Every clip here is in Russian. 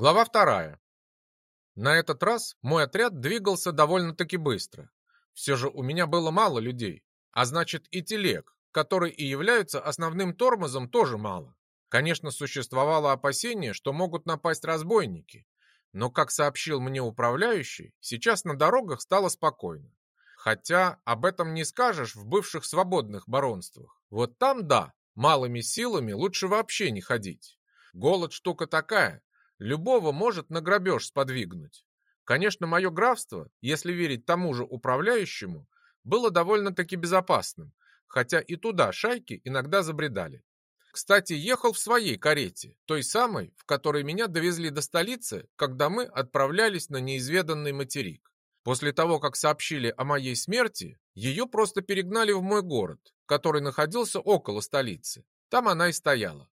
Глава вторая. На этот раз мой отряд двигался довольно-таки быстро. Все же у меня было мало людей, а значит и телег, которые и являются основным тормозом, тоже мало. Конечно, существовало опасение, что могут напасть разбойники, но, как сообщил мне управляющий, сейчас на дорогах стало спокойно. Хотя об этом не скажешь в бывших свободных баронствах. Вот там да, малыми силами лучше вообще не ходить. Голод штука такая, Любого может на грабеж сподвигнуть. Конечно, мое графство, если верить тому же управляющему, было довольно-таки безопасным, хотя и туда шайки иногда забредали. Кстати, ехал в своей карете, той самой, в которой меня довезли до столицы, когда мы отправлялись на неизведанный материк. После того, как сообщили о моей смерти, ее просто перегнали в мой город, который находился около столицы. Там она и стояла.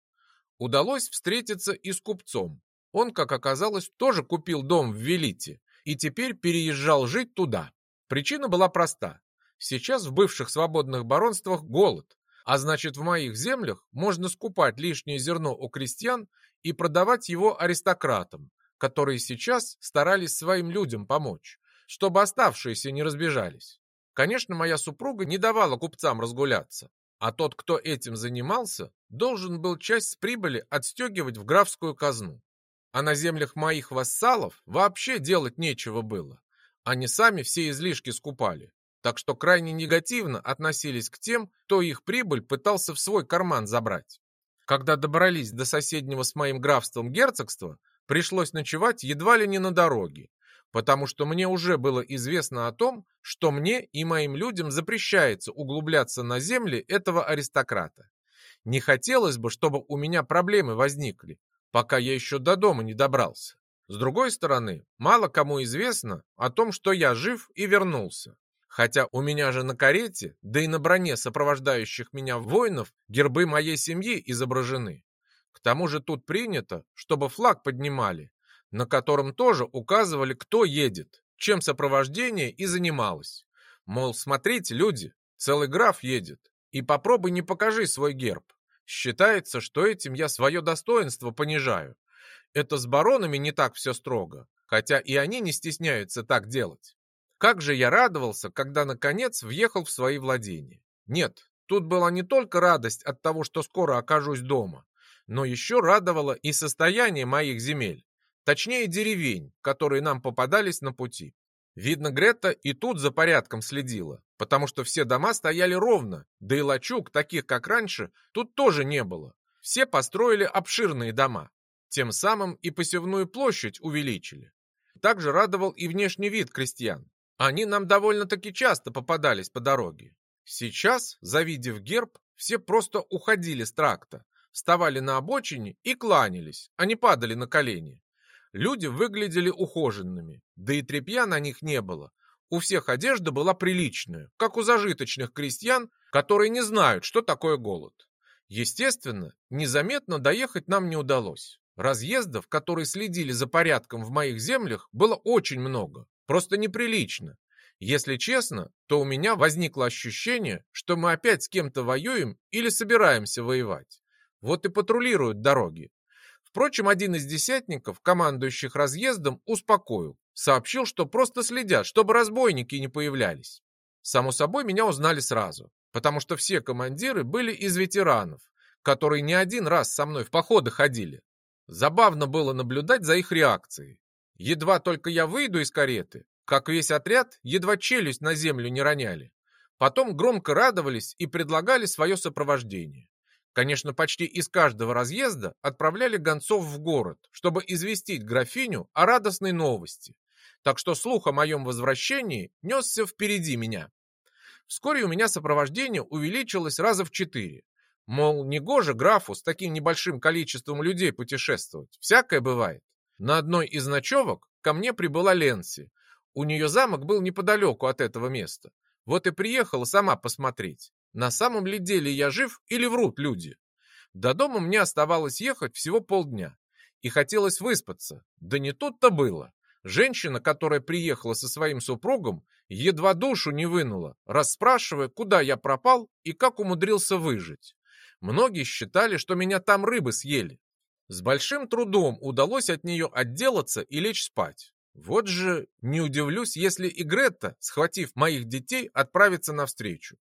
Удалось встретиться и с купцом, он, как оказалось, тоже купил дом в Велите и теперь переезжал жить туда. Причина была проста. Сейчас в бывших свободных баронствах голод, а значит в моих землях можно скупать лишнее зерно у крестьян и продавать его аристократам, которые сейчас старались своим людям помочь, чтобы оставшиеся не разбежались. Конечно, моя супруга не давала купцам разгуляться, а тот, кто этим занимался, должен был часть прибыли отстегивать в графскую казну. А на землях моих вассалов вообще делать нечего было. Они сами все излишки скупали. Так что крайне негативно относились к тем, кто их прибыль пытался в свой карман забрать. Когда добрались до соседнего с моим графством герцогства, пришлось ночевать едва ли не на дороге, потому что мне уже было известно о том, что мне и моим людям запрещается углубляться на земли этого аристократа. Не хотелось бы, чтобы у меня проблемы возникли, пока я еще до дома не добрался. С другой стороны, мало кому известно о том, что я жив и вернулся. Хотя у меня же на карете, да и на броне сопровождающих меня воинов, гербы моей семьи изображены. К тому же тут принято, чтобы флаг поднимали, на котором тоже указывали, кто едет, чем сопровождение и занималось. Мол, смотрите, люди, целый граф едет, и попробуй не покажи свой герб. Считается, что этим я свое достоинство понижаю. Это с баронами не так все строго, хотя и они не стесняются так делать. Как же я радовался, когда наконец въехал в свои владения. Нет, тут была не только радость от того, что скоро окажусь дома, но еще радовало и состояние моих земель, точнее деревень, которые нам попадались на пути. Видно, Грета и тут за порядком следила, потому что все дома стояли ровно, да и лачуг, таких как раньше, тут тоже не было. Все построили обширные дома, тем самым и посевную площадь увеличили. Также радовал и внешний вид крестьян. Они нам довольно-таки часто попадались по дороге. Сейчас, завидев герб, все просто уходили с тракта, вставали на обочине и кланялись, а не падали на колени. Люди выглядели ухоженными, да и тряпья на них не было. У всех одежда была приличная, как у зажиточных крестьян, которые не знают, что такое голод. Естественно, незаметно доехать нам не удалось. Разъездов, которые следили за порядком в моих землях, было очень много. Просто неприлично. Если честно, то у меня возникло ощущение, что мы опять с кем-то воюем или собираемся воевать. Вот и патрулируют дороги. Впрочем, один из десятников, командующих разъездом, успокоил. Сообщил, что просто следят, чтобы разбойники не появлялись. Само собой, меня узнали сразу, потому что все командиры были из ветеранов, которые не один раз со мной в походы ходили. Забавно было наблюдать за их реакцией. Едва только я выйду из кареты, как весь отряд едва челюсть на землю не роняли. Потом громко радовались и предлагали свое сопровождение. Конечно, почти из каждого разъезда отправляли гонцов в город, чтобы известить графиню о радостной новости. Так что слух о моем возвращении несся впереди меня. Вскоре у меня сопровождение увеличилось раза в четыре. Мол, не гоже графу с таким небольшим количеством людей путешествовать. Всякое бывает. На одной из ночевок ко мне прибыла Ленси. У нее замок был неподалеку от этого места. Вот и приехала сама посмотреть. На самом ли деле я жив или врут люди? До дома мне оставалось ехать всего полдня. И хотелось выспаться. Да не тут-то было. Женщина, которая приехала со своим супругом, едва душу не вынула, расспрашивая, куда я пропал и как умудрился выжить. Многие считали, что меня там рыбы съели. С большим трудом удалось от нее отделаться и лечь спать. Вот же не удивлюсь, если и Гретта, схватив моих детей, отправится навстречу.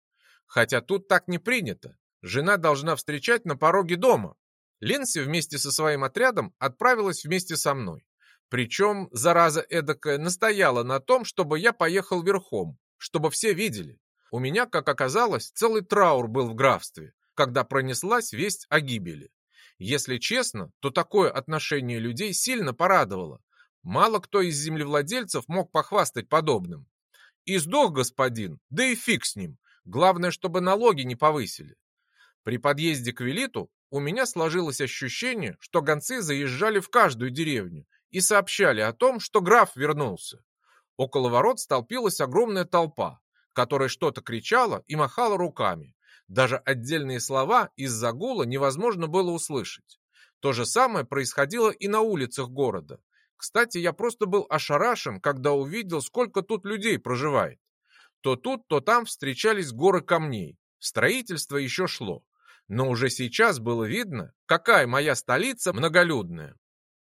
Хотя тут так не принято. Жена должна встречать на пороге дома. Ленси вместе со своим отрядом отправилась вместе со мной. Причем, зараза эдакая, настояла на том, чтобы я поехал верхом, чтобы все видели. У меня, как оказалось, целый траур был в графстве, когда пронеслась весть о гибели. Если честно, то такое отношение людей сильно порадовало. Мало кто из землевладельцев мог похвастать подобным. И сдох господин, да и фиг с ним. Главное, чтобы налоги не повысили. При подъезде к Велиту у меня сложилось ощущение, что гонцы заезжали в каждую деревню и сообщали о том, что граф вернулся. Около ворот столпилась огромная толпа, которая что-то кричала и махала руками. Даже отдельные слова из-за гула невозможно было услышать. То же самое происходило и на улицах города. Кстати, я просто был ошарашен, когда увидел, сколько тут людей проживает. То тут, то там встречались горы камней. Строительство еще шло. Но уже сейчас было видно, какая моя столица многолюдная.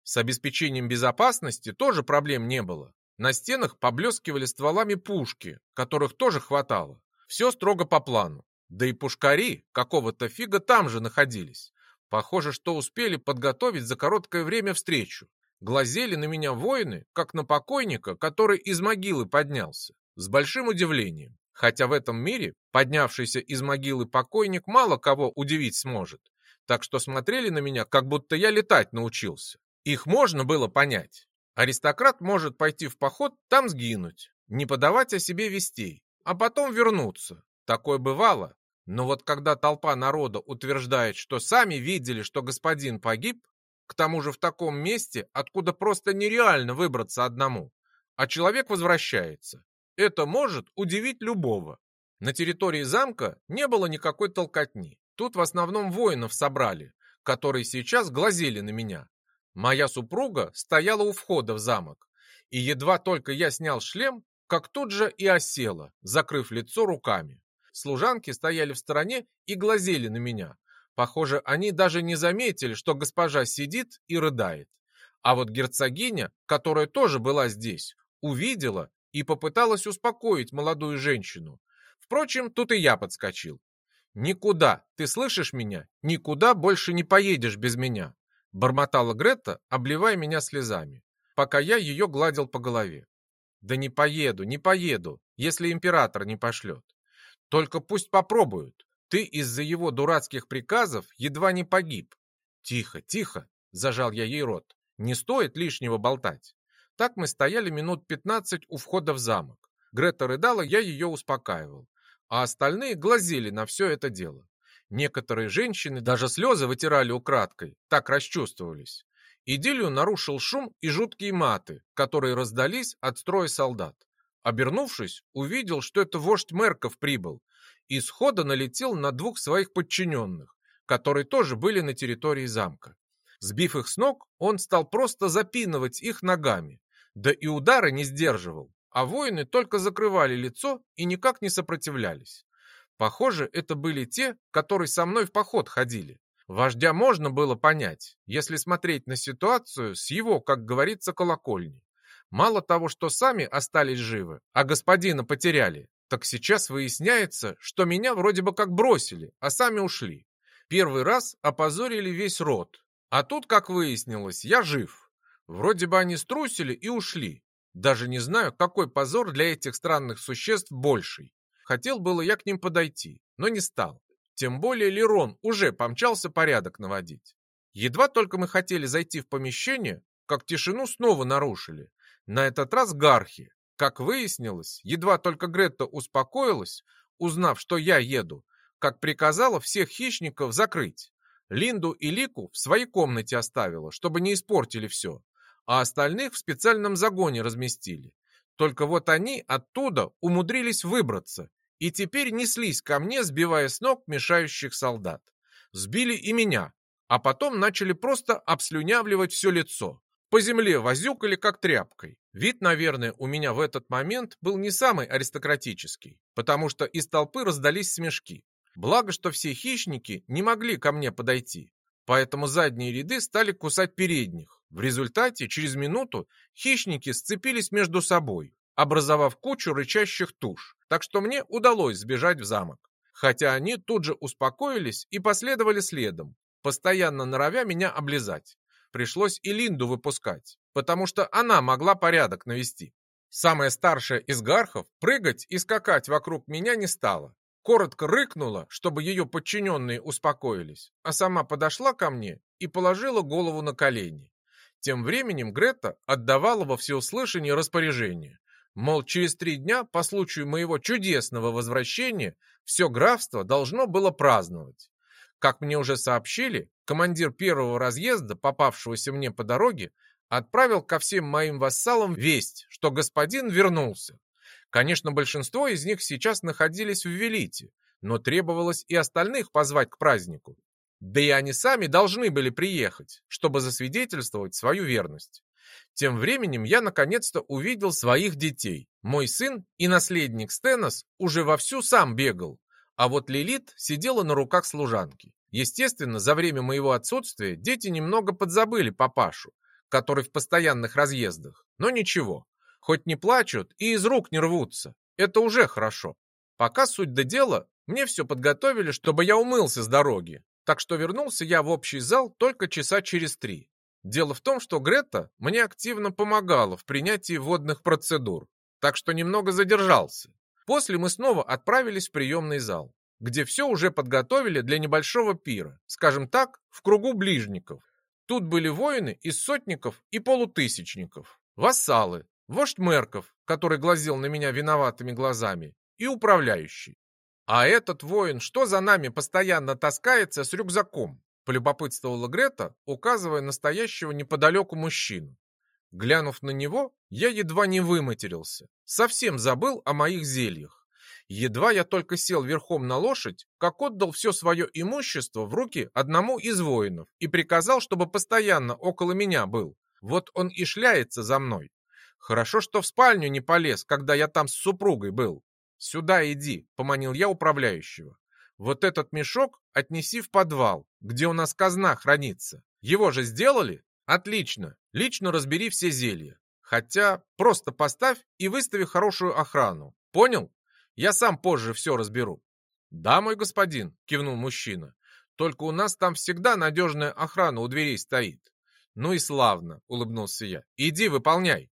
С обеспечением безопасности тоже проблем не было. На стенах поблескивали стволами пушки, которых тоже хватало. Все строго по плану. Да и пушкари какого-то фига там же находились. Похоже, что успели подготовить за короткое время встречу. Глазели на меня воины, как на покойника, который из могилы поднялся, с большим удивлением. Хотя в этом мире поднявшийся из могилы покойник мало кого удивить сможет. Так что смотрели на меня, как будто я летать научился. Их можно было понять. Аристократ может пойти в поход, там сгинуть, не подавать о себе вестей, а потом вернуться. Такое бывало, но вот когда толпа народа утверждает, что сами видели, что господин погиб, к тому же в таком месте, откуда просто нереально выбраться одному, а человек возвращается, это может удивить любого. На территории замка не было никакой толкотни. Тут в основном воинов собрали, которые сейчас глазели на меня. Моя супруга стояла у входа в замок, и едва только я снял шлем, как тут же и осела, закрыв лицо руками. Служанки стояли в стороне и глазели на меня. Похоже, они даже не заметили, что госпожа сидит и рыдает. А вот герцогиня, которая тоже была здесь, увидела и попыталась успокоить молодую женщину. Впрочем, тут и я подскочил. «Никуда, ты слышишь меня? Никуда больше не поедешь без меня!» Бормотала Грета, обливая меня слезами, пока я ее гладил по голове. «Да не поеду, не поеду, если император не пошлет. Только пусть попробуют. Ты из-за его дурацких приказов едва не погиб. Тихо, тихо, зажал я ей рот. Не стоит лишнего болтать. Так мы стояли минут пятнадцать у входа в замок. Грета рыдала, я ее успокаивал. А остальные глазели на все это дело. Некоторые женщины даже слезы вытирали украдкой, так расчувствовались. Идиллию нарушил шум и жуткие маты, которые раздались от строя солдат. Обернувшись, увидел, что это вождь Мерков прибыл, и схода налетел на двух своих подчиненных, которые тоже были на территории замка. Сбив их с ног, он стал просто запинывать их ногами, да и удары не сдерживал, а воины только закрывали лицо и никак не сопротивлялись. Похоже, это были те, которые со мной в поход ходили. Вождя можно было понять, если смотреть на ситуацию с его, как говорится, колокольни. Мало того, что сами остались живы, а господина потеряли, так сейчас выясняется, что меня вроде бы как бросили, а сами ушли. Первый раз опозорили весь род. А тут, как выяснилось, я жив. Вроде бы они струсили и ушли. Даже не знаю, какой позор для этих странных существ больший. Хотел было я к ним подойти, но не стал. Тем более Лерон уже помчался порядок наводить. Едва только мы хотели зайти в помещение, как тишину снова нарушили. На этот раз гархи. Как выяснилось, едва только Гретта успокоилась, узнав, что я еду, как приказала всех хищников закрыть. Линду и Лику в своей комнате оставила, чтобы не испортили все, а остальных в специальном загоне разместили. Только вот они оттуда умудрились выбраться и теперь неслись ко мне, сбивая с ног мешающих солдат. Сбили и меня, а потом начали просто обслюнявливать все лицо. По земле возюкали, как тряпкой. Вид, наверное, у меня в этот момент был не самый аристократический, потому что из толпы раздались смешки. Благо, что все хищники не могли ко мне подойти. Поэтому задние ряды стали кусать передних. В результате, через минуту, хищники сцепились между собой, образовав кучу рычащих туш, так что мне удалось сбежать в замок. Хотя они тут же успокоились и последовали следом, постоянно норовя меня облизать. Пришлось и Линду выпускать, потому что она могла порядок навести. Самая старшая из гархов прыгать и скакать вокруг меня не стала. Коротко рыкнула, чтобы ее подчиненные успокоились, а сама подошла ко мне и положила голову на колени. Тем временем Грета отдавала во всеуслышание распоряжение. Мол, через три дня, по случаю моего чудесного возвращения, все графство должно было праздновать. Как мне уже сообщили, командир первого разъезда, попавшегося мне по дороге, отправил ко всем моим вассалам весть, что господин вернулся. Конечно, большинство из них сейчас находились в Велите, но требовалось и остальных позвать к празднику. Да и они сами должны были приехать, чтобы засвидетельствовать свою верность. Тем временем я наконец-то увидел своих детей. Мой сын и наследник Стенос уже вовсю сам бегал, а вот Лилит сидела на руках служанки. Естественно, за время моего отсутствия дети немного подзабыли папашу, который в постоянных разъездах. Но ничего, хоть не плачут и из рук не рвутся. Это уже хорошо. Пока суть до дела, мне все подготовили, чтобы я умылся с дороги. Так что вернулся я в общий зал только часа через три. Дело в том, что Грета мне активно помогала в принятии водных процедур, так что немного задержался. После мы снова отправились в приемный зал, где все уже подготовили для небольшого пира, скажем так, в кругу ближников. Тут были воины из сотников и полутысячников, вассалы, вождь Мерков, который глазел на меня виноватыми глазами, и управляющий. А этот воин что за нами постоянно таскается с рюкзаком? Полюбопытствовала Грета, указывая настоящего неподалеку мужчину. Глянув на него, я едва не выматерился. Совсем забыл о моих зельях. Едва я только сел верхом на лошадь, как отдал все свое имущество в руки одному из воинов и приказал, чтобы постоянно около меня был. Вот он и шляется за мной. Хорошо, что в спальню не полез, когда я там с супругой был. «Сюда иди», — поманил я управляющего. «Вот этот мешок отнеси в подвал, где у нас казна хранится. Его же сделали? Отлично. Лично разбери все зелья. Хотя просто поставь и выстави хорошую охрану. Понял?» Я сам позже все разберу». «Да, мой господин», — кивнул мужчина. «Только у нас там всегда надежная охрана у дверей стоит». «Ну и славно», — улыбнулся я. «Иди, выполняй».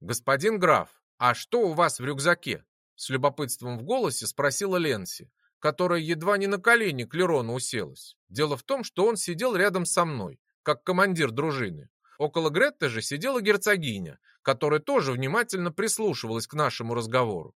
«Господин граф, а что у вас в рюкзаке?» С любопытством в голосе спросила Ленси, которая едва не на колени к Лерону уселась. Дело в том, что он сидел рядом со мной, как командир дружины. Около Гретты же сидела герцогиня, которая тоже внимательно прислушивалась к нашему разговору.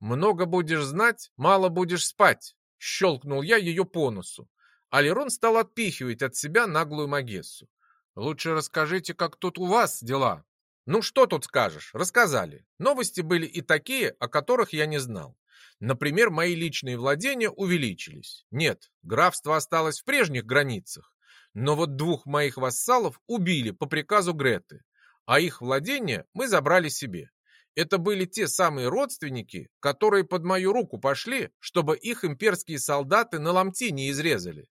«Много будешь знать, мало будешь спать», — щелкнул я ее по носу. Алерон стал отпихивать от себя наглую Магессу. «Лучше расскажите, как тут у вас дела». «Ну что тут скажешь?» Рассказали. Новости были и такие, о которых я не знал. Например, мои личные владения увеличились. Нет, графство осталось в прежних границах. Но вот двух моих вассалов убили по приказу Греты, а их владения мы забрали себе. Это были те самые родственники, которые под мою руку пошли, чтобы их имперские солдаты на ломти не изрезали.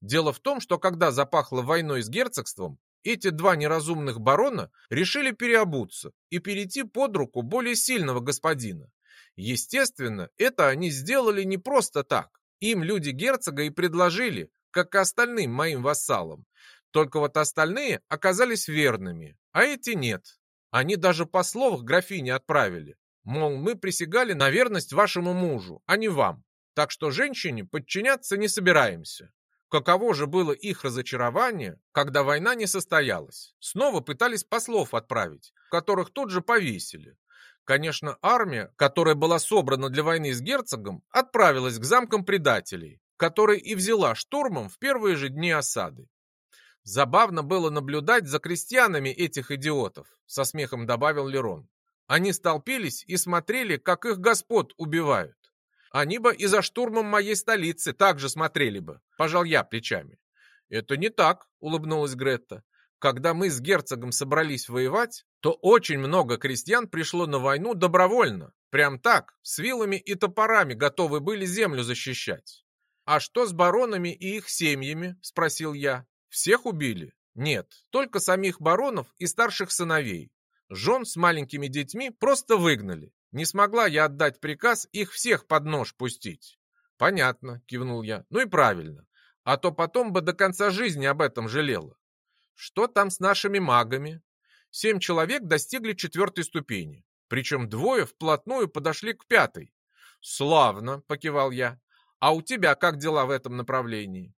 Дело в том, что когда запахло войной с герцогством, эти два неразумных барона решили переобуться и перейти под руку более сильного господина. Естественно, это они сделали не просто так. Им люди герцога и предложили, как и остальным моим вассалам. Только вот остальные оказались верными, а эти нет. Они даже послов к графине отправили. Мол, мы присягали на верность вашему мужу, а не вам. Так что женщине подчиняться не собираемся. Каково же было их разочарование, когда война не состоялась. Снова пытались послов отправить, которых тут же повесили. Конечно, армия, которая была собрана для войны с герцогом, отправилась к замкам предателей, которые и взяла штурмом в первые же дни осады. Забавно было наблюдать за крестьянами этих идиотов, со смехом добавил Лерон. Они столпились и смотрели, как их господ убивают. Они бы и за штурмом моей столицы также смотрели бы, пожал я плечами. Это не так, улыбнулась Гретта. Когда мы с герцогом собрались воевать, то очень много крестьян пришло на войну добровольно. Прям так, с вилами и топорами готовы были землю защищать. «А что с баронами и их семьями?» – спросил я. Всех убили? Нет, только самих баронов и старших сыновей. Жен с маленькими детьми просто выгнали. Не смогла я отдать приказ их всех под нож пустить. Понятно, кивнул я. Ну и правильно. А то потом бы до конца жизни об этом жалела. Что там с нашими магами? Семь человек достигли четвертой ступени. Причем двое вплотную подошли к пятой. «Славно!» — покивал я. «А у тебя как дела в этом направлении?»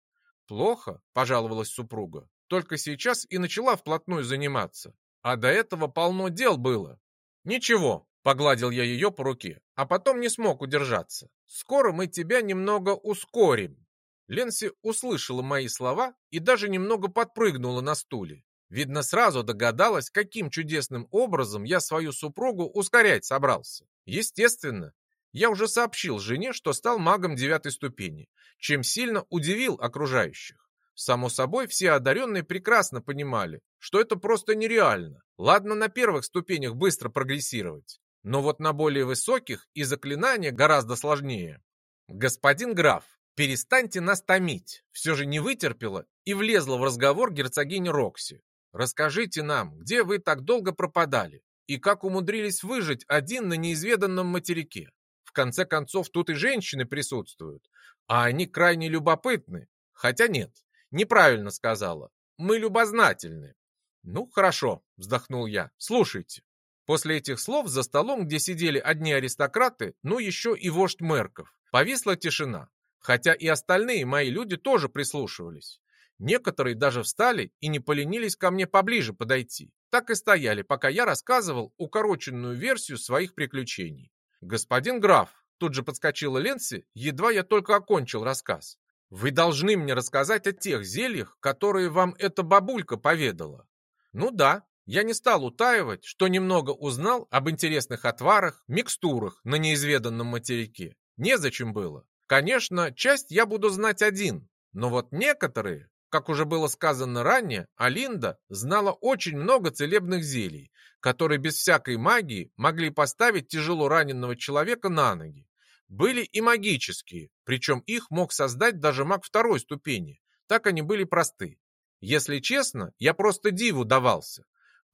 «Плохо», — пожаловалась супруга. «Только сейчас и начала вплотную заниматься. А до этого полно дел было». «Ничего», — погладил я ее по руке, а потом не смог удержаться. «Скоро мы тебя немного ускорим». Ленси услышала мои слова и даже немного подпрыгнула на стуле. Видно, сразу догадалась, каким чудесным образом я свою супругу ускорять собрался. Естественно, я уже сообщил жене, что стал магом девятой ступени, чем сильно удивил окружающих. Само собой, все одаренные прекрасно понимали, что это просто нереально. Ладно на первых ступенях быстро прогрессировать, но вот на более высоких и заклинания гораздо сложнее. Господин граф, перестаньте нас томить, все же не вытерпела и влезла в разговор герцогиня Рокси. Расскажите нам, где вы так долго пропадали и как умудрились выжить один на неизведанном материке. В конце концов, тут и женщины присутствуют, а они крайне любопытны. Хотя нет, неправильно сказала. Мы любознательны. Ну, хорошо, вздохнул я. Слушайте. После этих слов за столом, где сидели одни аристократы, ну еще и вождь Мерков, повисла тишина. Хотя и остальные мои люди тоже прислушивались. Некоторые даже встали и не поленились ко мне поближе подойти. Так и стояли, пока я рассказывал укороченную версию своих приключений. «Господин граф», тут же подскочила Ленси, едва я только окончил рассказ. «Вы должны мне рассказать о тех зельях, которые вам эта бабулька поведала». «Ну да, я не стал утаивать, что немного узнал об интересных отварах, микстурах на неизведанном материке. Незачем было. Конечно, часть я буду знать один, но вот некоторые как уже было сказано ранее, Алинда знала очень много целебных зелий, которые без всякой магии могли поставить тяжело раненого человека на ноги. Были и магические, причем их мог создать даже маг второй ступени. Так они были просты. Если честно, я просто диву давался.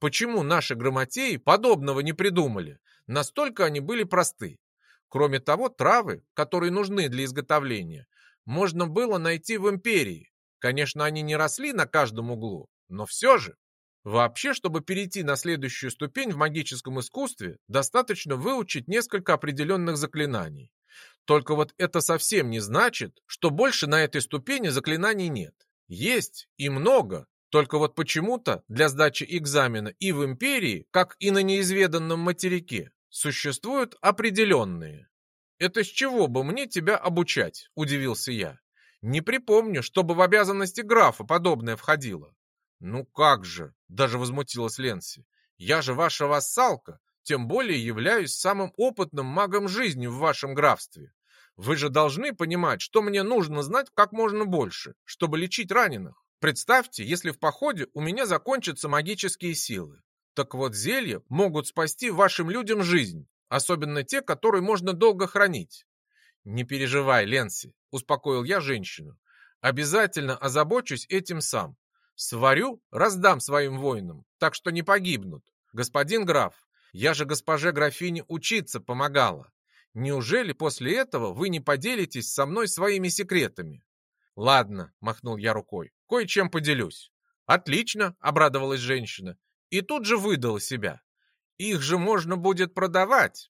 Почему наши грамотеи подобного не придумали? Настолько они были просты. Кроме того, травы, которые нужны для изготовления, можно было найти в империи, Конечно, они не росли на каждом углу, но все же. Вообще, чтобы перейти на следующую ступень в магическом искусстве, достаточно выучить несколько определенных заклинаний. Только вот это совсем не значит, что больше на этой ступени заклинаний нет. Есть и много, только вот почему-то для сдачи экзамена и в империи, как и на неизведанном материке, существуют определенные. «Это с чего бы мне тебя обучать?» – удивился я. Не припомню, чтобы в обязанности графа подобное входило. Ну как же, даже возмутилась Ленси. Я же ваша вассалка, тем более являюсь самым опытным магом жизни в вашем графстве. Вы же должны понимать, что мне нужно знать как можно больше, чтобы лечить раненых. Представьте, если в походе у меня закончатся магические силы. Так вот, зелья могут спасти вашим людям жизнь, особенно те, которые можно долго хранить. «Не переживай, Ленси», — успокоил я женщину. «Обязательно озабочусь этим сам. Сварю, раздам своим воинам, так что не погибнут. Господин граф, я же госпоже графине учиться помогала. Неужели после этого вы не поделитесь со мной своими секретами?» «Ладно», — махнул я рукой, — «кое-чем поделюсь». «Отлично», — обрадовалась женщина, и тут же выдала себя. «Их же можно будет продавать».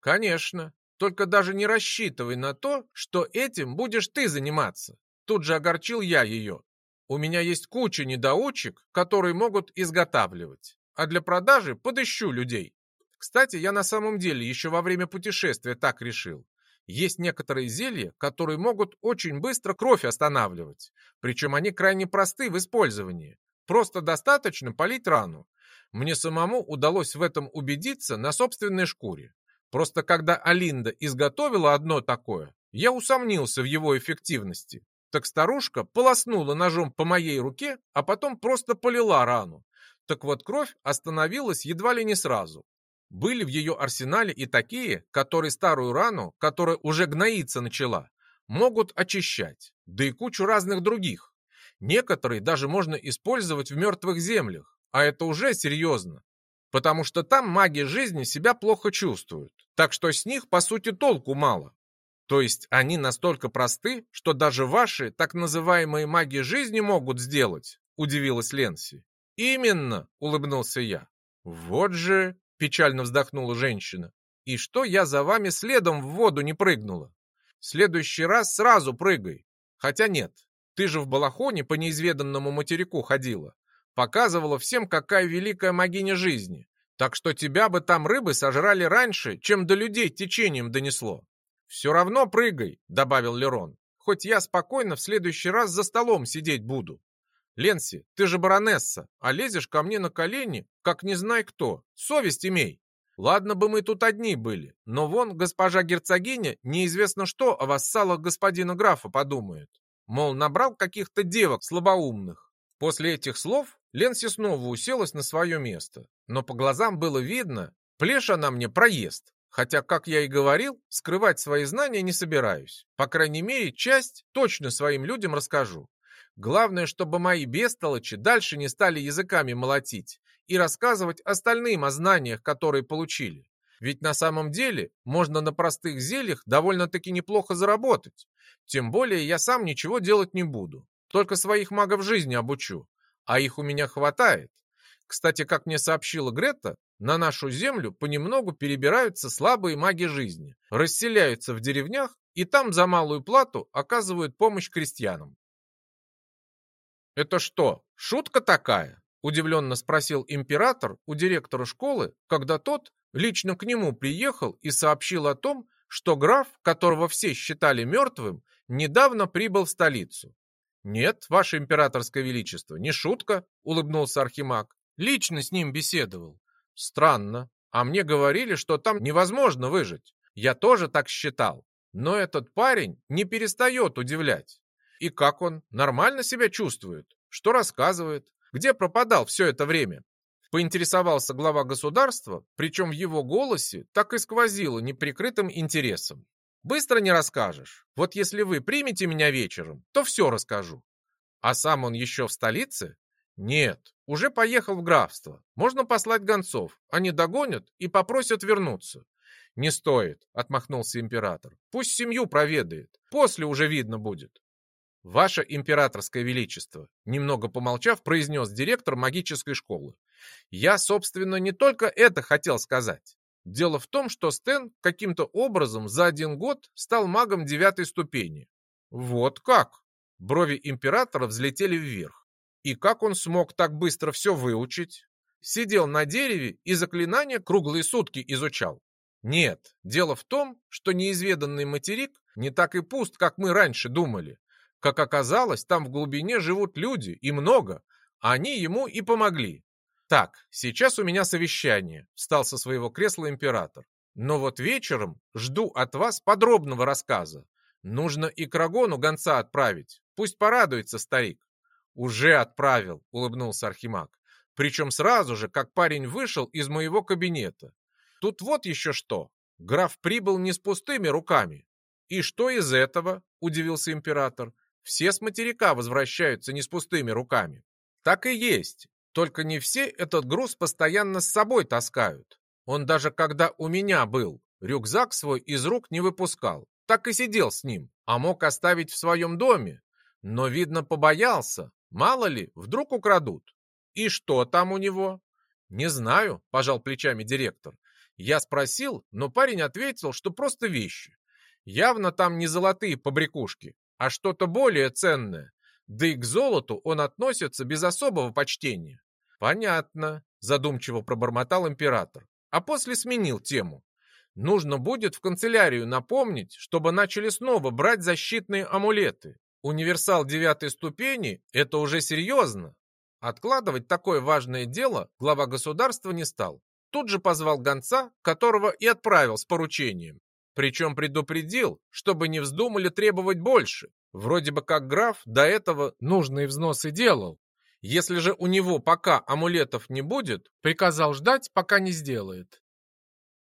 «Конечно, только даже не рассчитывай на то, что этим будешь ты заниматься. Тут же огорчил я ее. У меня есть куча недоучек, которые могут изготавливать. А для продажи подыщу людей. Кстати, я на самом деле еще во время путешествия так решил. Есть некоторые зелья, которые могут очень быстро кровь останавливать. Причем они крайне просты в использовании. Просто достаточно полить рану. Мне самому удалось в этом убедиться на собственной шкуре. Просто когда Алинда изготовила одно такое, я усомнился в его эффективности. Так старушка полоснула ножом по моей руке, а потом просто полила рану. Так вот кровь остановилась едва ли не сразу. Были в ее арсенале и такие, которые старую рану, которая уже гноиться начала, могут очищать, да и кучу разных других. Некоторые даже можно использовать в мертвых землях, а это уже серьезно. Потому что там маги жизни себя плохо чувствуют, так что с них, по сути, толку мало. То есть они настолько просты, что даже ваши так называемые маги жизни могут сделать, удивилась Ленси. Именно, улыбнулся я. Вот же, печально вздохнула женщина. И что я за вами следом в воду не прыгнула? В следующий раз сразу прыгай. Хотя нет, ты же в балахоне по неизведанному материку ходила. Показывала всем, какая великая могиня жизни. Так что тебя бы там рыбы сожрали раньше, чем до людей течением донесло. «Все равно прыгай», — добавил Лерон. «Хоть я спокойно в следующий раз за столом сидеть буду». «Ленси, ты же баронесса, а лезешь ко мне на колени, как не знай кто. Совесть имей». Ладно бы мы тут одни были, но вон госпожа герцогиня неизвестно что о вассалах господина графа подумает. Мол, набрал каких-то девок слабоумных. После этих слов Ленси снова уселась на свое место, но по глазам было видно, плешь она мне проезд. Хотя, как я и говорил, скрывать свои знания не собираюсь. По крайней мере, часть точно своим людям расскажу. Главное, чтобы мои бестолочи дальше не стали языками молотить и рассказывать остальным о знаниях, которые получили. Ведь на самом деле можно на простых зельях довольно-таки неплохо заработать. Тем более я сам ничего делать не буду. Только своих магов жизни обучу. А их у меня хватает. Кстати, как мне сообщила Грета, на нашу землю понемногу перебираются слабые маги жизни, расселяются в деревнях и там за малую плату оказывают помощь крестьянам. «Это что, шутка такая?» – удивленно спросил император у директора школы, когда тот лично к нему приехал и сообщил о том, что граф, которого все считали мертвым, недавно прибыл в столицу. «Нет, ваше императорское величество, не шутка», – улыбнулся Архимаг. «Лично с ним беседовал. Странно. А мне говорили, что там невозможно выжить. Я тоже так считал. Но этот парень не перестает удивлять. И как он? Нормально себя чувствует? Что рассказывает? Где пропадал все это время? Поинтересовался глава государства, причем в его голосе так и сквозило неприкрытым интересом. Быстро не расскажешь. Вот если вы примете меня вечером, то все расскажу. А сам он еще в столице? Нет, уже поехал в графство. Можно послать гонцов. Они догонят и попросят вернуться. Не стоит, отмахнулся император. Пусть семью проведает. После уже видно будет. Ваше императорское величество, немного помолчав, произнес директор магической школы. Я, собственно, не только это хотел сказать. Дело в том, что Стэн каким-то образом за один год стал магом девятой ступени. Вот как? Брови императора взлетели вверх. И как он смог так быстро все выучить? Сидел на дереве и заклинания круглые сутки изучал. Нет, дело в том, что неизведанный материк не так и пуст, как мы раньше думали. Как оказалось, там в глубине живут люди, и много. Они ему и помогли. Так, сейчас у меня совещание, встал со своего кресла император. Но вот вечером жду от вас подробного рассказа. Нужно и к Рагону гонца отправить. Пусть порадуется старик. «Уже отправил», — улыбнулся Архимаг. «Причем сразу же, как парень вышел из моего кабинета. Тут вот еще что. Граф прибыл не с пустыми руками». «И что из этого?» — удивился император. «Все с материка возвращаются не с пустыми руками». «Так и есть. Только не все этот груз постоянно с собой таскают. Он даже когда у меня был, рюкзак свой из рук не выпускал. Так и сидел с ним, а мог оставить в своем доме. Но, видно, побоялся, Мало ли, вдруг украдут. И что там у него? Не знаю, пожал плечами директор. Я спросил, но парень ответил, что просто вещи. Явно там не золотые побрякушки, а что-то более ценное. Да и к золоту он относится без особого почтения. Понятно, задумчиво пробормотал император, а после сменил тему. Нужно будет в канцелярию напомнить, чтобы начали снова брать защитные амулеты. Универсал девятой ступени – это уже серьезно. Откладывать такое важное дело глава государства не стал. Тут же позвал гонца, которого и отправил с поручением. Причем предупредил, чтобы не вздумали требовать больше. Вроде бы как граф до этого нужные взносы делал. Если же у него пока амулетов не будет, приказал ждать, пока не сделает.